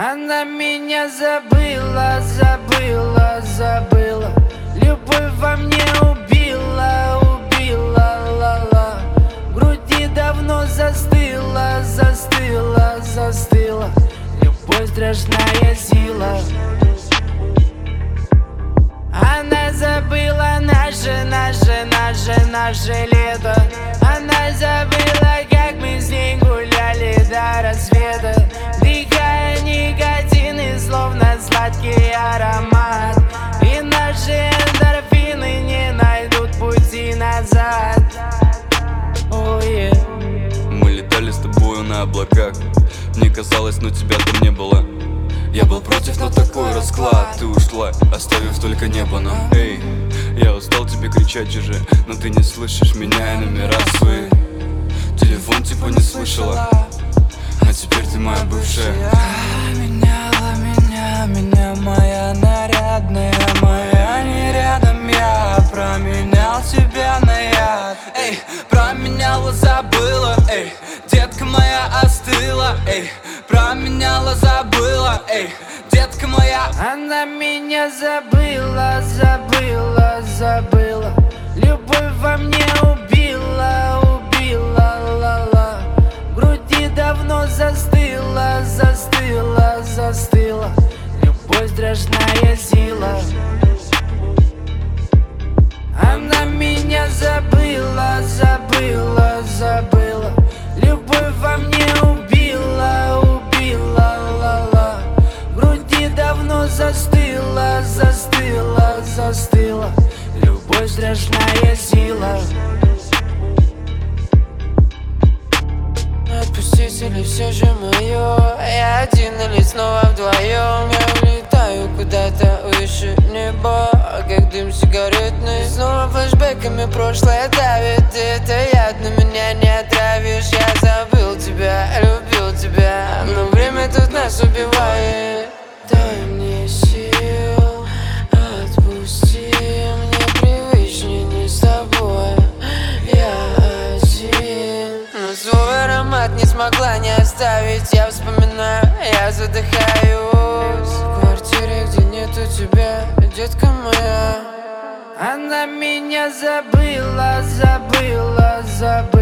Она меня забыла, забыла, забыла. Любовь во мне убила, убила, ла-ла. В груди давно застыла, застыла, застыла. Любовь страшная сила. Она забыла наше, наше, наше, наше лето. Она забыла, сладкий аромат. И наши эндорфины не найдут пути назад. Oh, yeah. Мы летали с тобою на облаках. Мне казалось, но тебя там не было. Я был против, но такой расклад. Ты ушла, оставив только небо Но эй, я устал тебе кричать уже. Но ты не слышишь меня и номера свои. Телефон типа не слышала. А теперь ты моя бывшая променяла, забыла, эй. Детка моя остыла, эй. Променяла, забыла, эй. Детка моя. Она меня забыла, забыла, забыла. Любовь во мне убила, убила, ла-ла. Груди давно застыла, застыла, застыла. Любовь страшная сила застыла, застыла, застыла. Любовь страшная сила. Отпустить или все же мое Я один или снова вдвоем Я улетаю куда-то выше неба. Как дым сигаретный Снова флешбеками прошлое давит. Это яд, но меня не отравишь. Я забыл тебя, любил тебя. Но время тут нас убивает. Дай смогла не оставить Я вспоминаю, я задыхаюсь. В квартире, где нету тебя, детка моя. Она меня забыла, забыла, забыла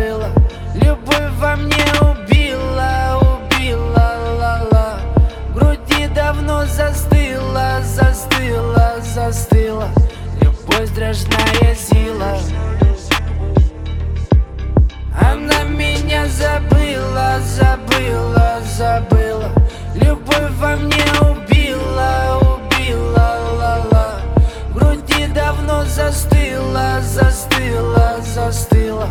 было, забыла. Любовь во мне убила, убила, ла-ла. В груди давно застыла, застыла, застыла.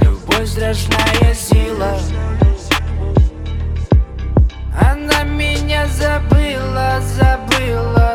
Любовь страшная сила. Она меня забыла, забыла.